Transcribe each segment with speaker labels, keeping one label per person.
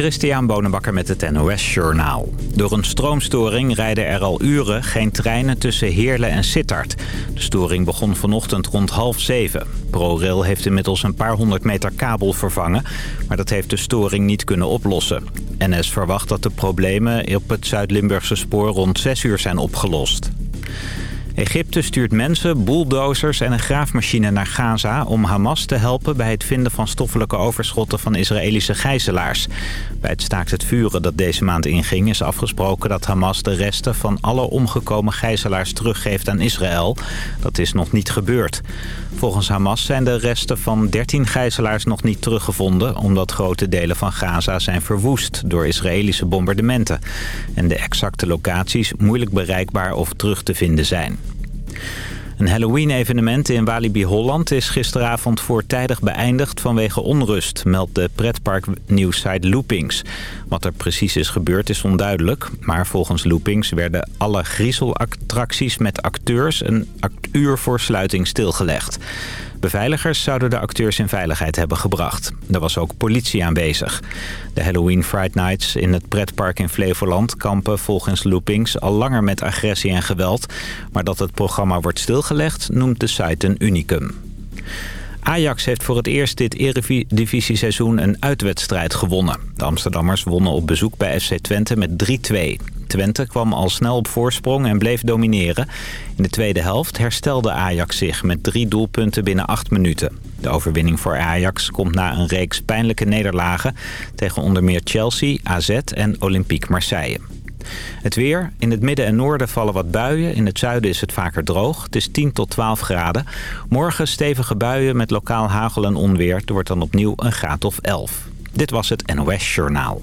Speaker 1: Christian Bonenbakker met het NOS Journaal. Door een stroomstoring rijden er al uren geen treinen tussen Heerlen en Sittard. De storing begon vanochtend rond half zeven. ProRail heeft inmiddels een paar honderd meter kabel vervangen... maar dat heeft de storing niet kunnen oplossen. NS verwacht dat de problemen op het Zuid-Limburgse spoor rond zes uur zijn opgelost. Egypte stuurt mensen, bulldozers en een graafmachine naar Gaza... om Hamas te helpen bij het vinden van stoffelijke overschotten van Israëlische gijzelaars. Bij het staakt het vuren dat deze maand inging is afgesproken dat Hamas de resten van alle omgekomen gijzelaars teruggeeft aan Israël. Dat is nog niet gebeurd. Volgens Hamas zijn de resten van 13 gijzelaars nog niet teruggevonden... omdat grote delen van Gaza zijn verwoest door Israëlische bombardementen. En de exacte locaties moeilijk bereikbaar of terug te vinden zijn. Een Halloween-evenement in Walibi Holland is gisteravond voortijdig beëindigd vanwege onrust, meldt de pretpark nieuwsite Loopings. Wat er precies is gebeurd is onduidelijk, maar volgens Loopings werden alle griezelattracties met acteurs een uur voor sluiting stilgelegd. Beveiligers zouden de acteurs in veiligheid hebben gebracht. Er was ook politie aanwezig. De Halloween Fright Nights in het pretpark in Flevoland kampen volgens Loopings al langer met agressie en geweld. Maar dat het programma wordt stilgelegd noemt de site een unicum. Ajax heeft voor het eerst dit eredivisie-seizoen een uitwedstrijd gewonnen. De Amsterdammers wonnen op bezoek bij FC Twente met 3-2. Twente kwam al snel op voorsprong en bleef domineren. In de tweede helft herstelde Ajax zich met drie doelpunten binnen acht minuten. De overwinning voor Ajax komt na een reeks pijnlijke nederlagen... tegen onder meer Chelsea, AZ en Olympique Marseille. Het weer. In het midden en noorden vallen wat buien. In het zuiden is het vaker droog. Het is 10 tot 12 graden. Morgen stevige buien met lokaal hagel en onweer. Er wordt dan opnieuw een graad of 11. Dit was het NOS Journaal.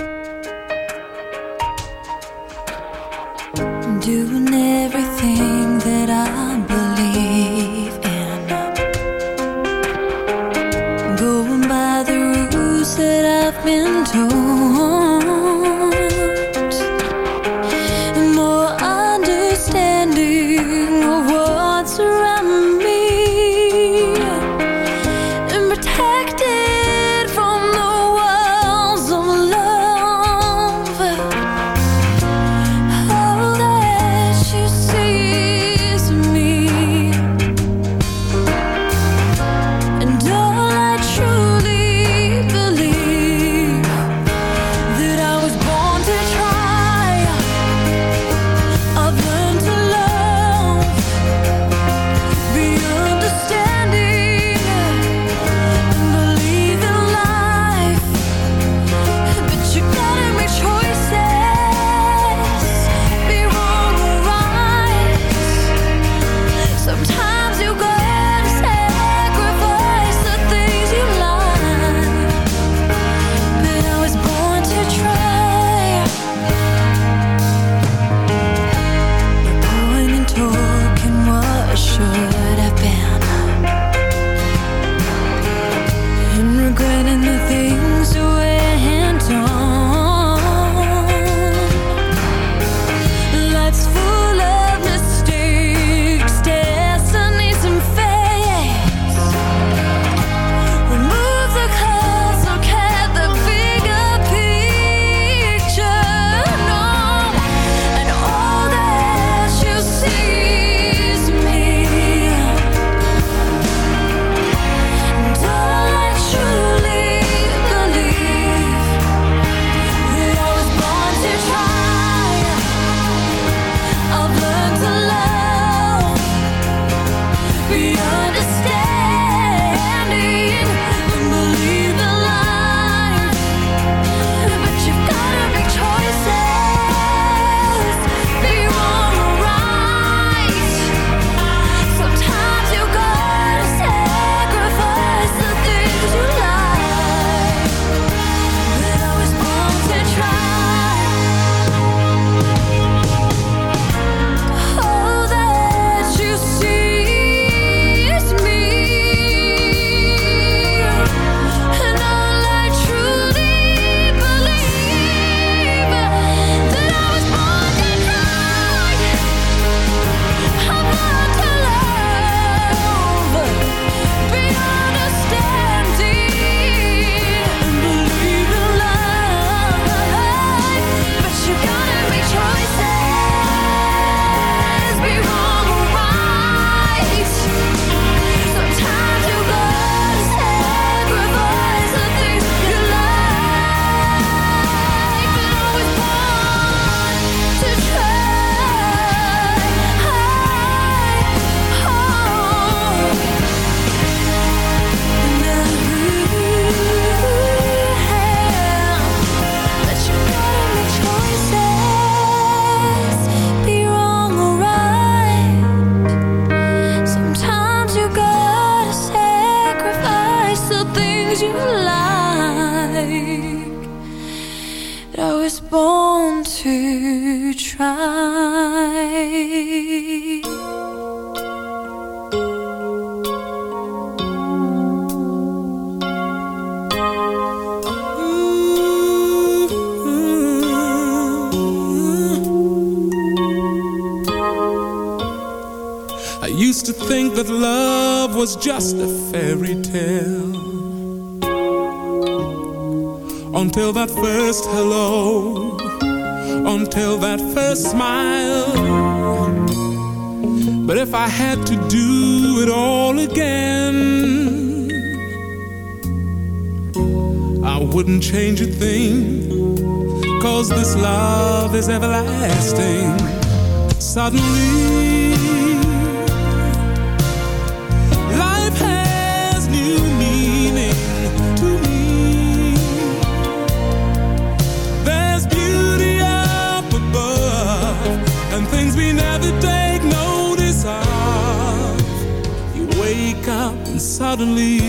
Speaker 2: And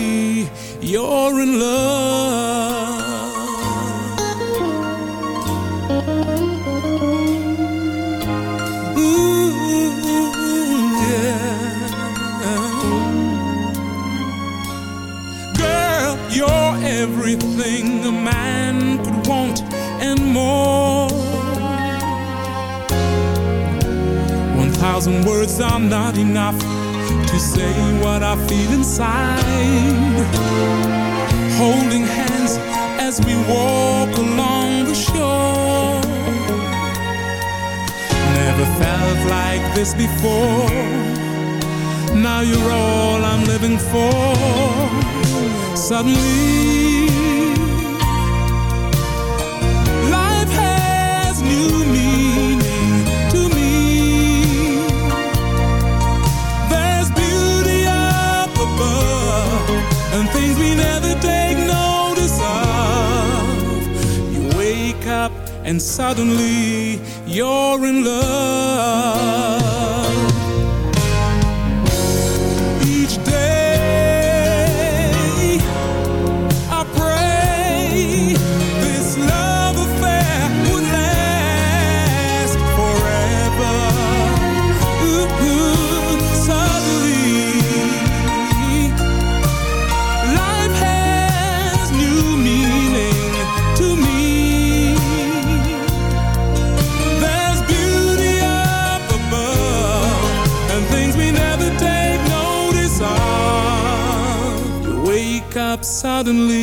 Speaker 3: suddenly,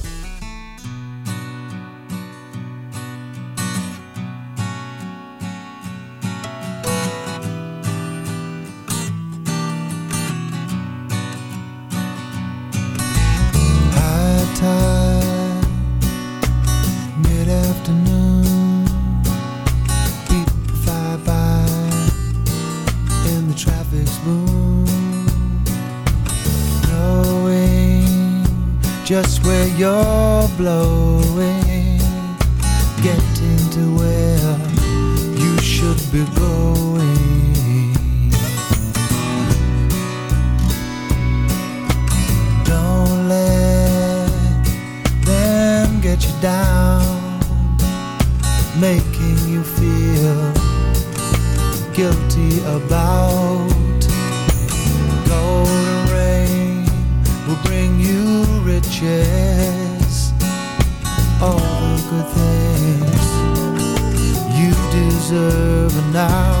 Speaker 4: Get you down, making you feel guilty about golden rain will bring you riches, all the good things you deserve now.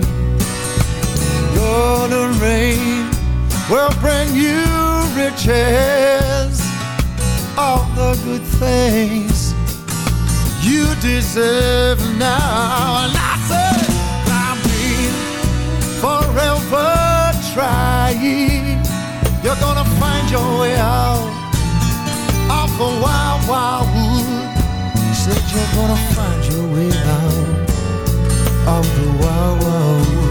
Speaker 4: bring you riches, all the good things you deserve now. And I I'm being forever trying. You're gonna find your way out of the wild, wild wood. Said you're gonna find your way out of the wild, wild wood.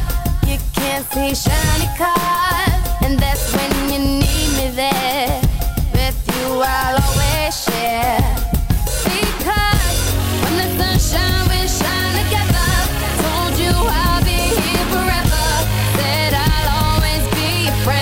Speaker 5: can't see shiny cars, and that's when you need me there. With you, I'll always share. Because when the sunshine we shine together, told you I'll be here forever. Said I'll always be your friend.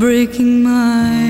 Speaker 2: breaking my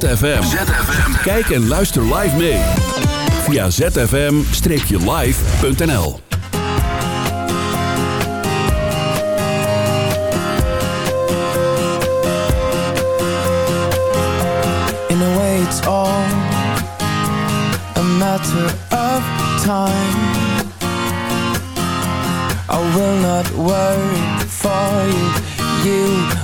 Speaker 6: ZFM. Kijk en luister live mee. Via zfm-live.nl
Speaker 7: In a way it's all a matter of time. I will not worry for you. You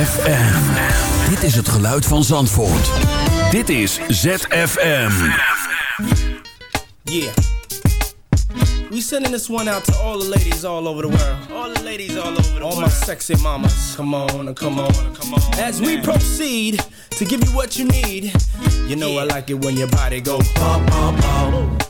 Speaker 6: ZFM. Dit is het geluid van Zandvoort. Dit is ZFM.
Speaker 8: Yeah. We sending this one out to all the ladies all over the world. All the ladies all over the all world. All my sexy mamas. Come on, come on, come on. As we proceed to give you what you need, you know I like it when your body go pop, pop, pop.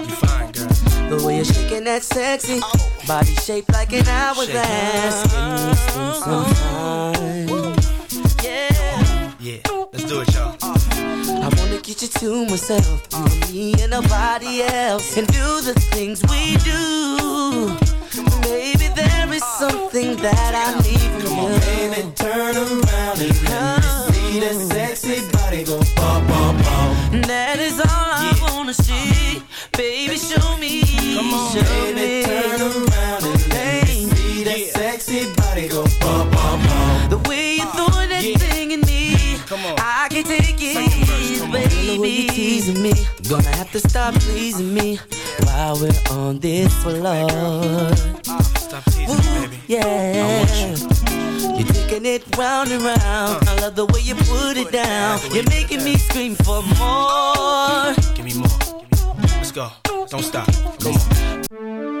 Speaker 9: The way you're shaking that sexy body shaped like an hourglass. Can we spend some uh-huh. time? Yeah.
Speaker 8: Yeah, let's do it, y'all.
Speaker 9: I wanna get you to myself, you, me, and nobody else, and do the things we do. Maybe there is something that I need from
Speaker 10: Come
Speaker 9: you.
Speaker 10: on, baby, turn around and let me see that sexy body go bum, bum, bum.
Speaker 9: That is all I wanna see. Baby, show me.
Speaker 10: Come on,
Speaker 9: show
Speaker 10: baby,
Speaker 9: me.
Speaker 10: turn around and let me see that sexy body go bum, bum.
Speaker 9: Baby. The way you teasing me, gonna have to stop pleasing me while we're on this floor.
Speaker 8: Stop teasing me, baby.
Speaker 9: Yeah. You're taking it round and round. Uh. I love the way you put it down. You're making me scream for more.
Speaker 8: Give me more. Let's go. Don't stop. Come on.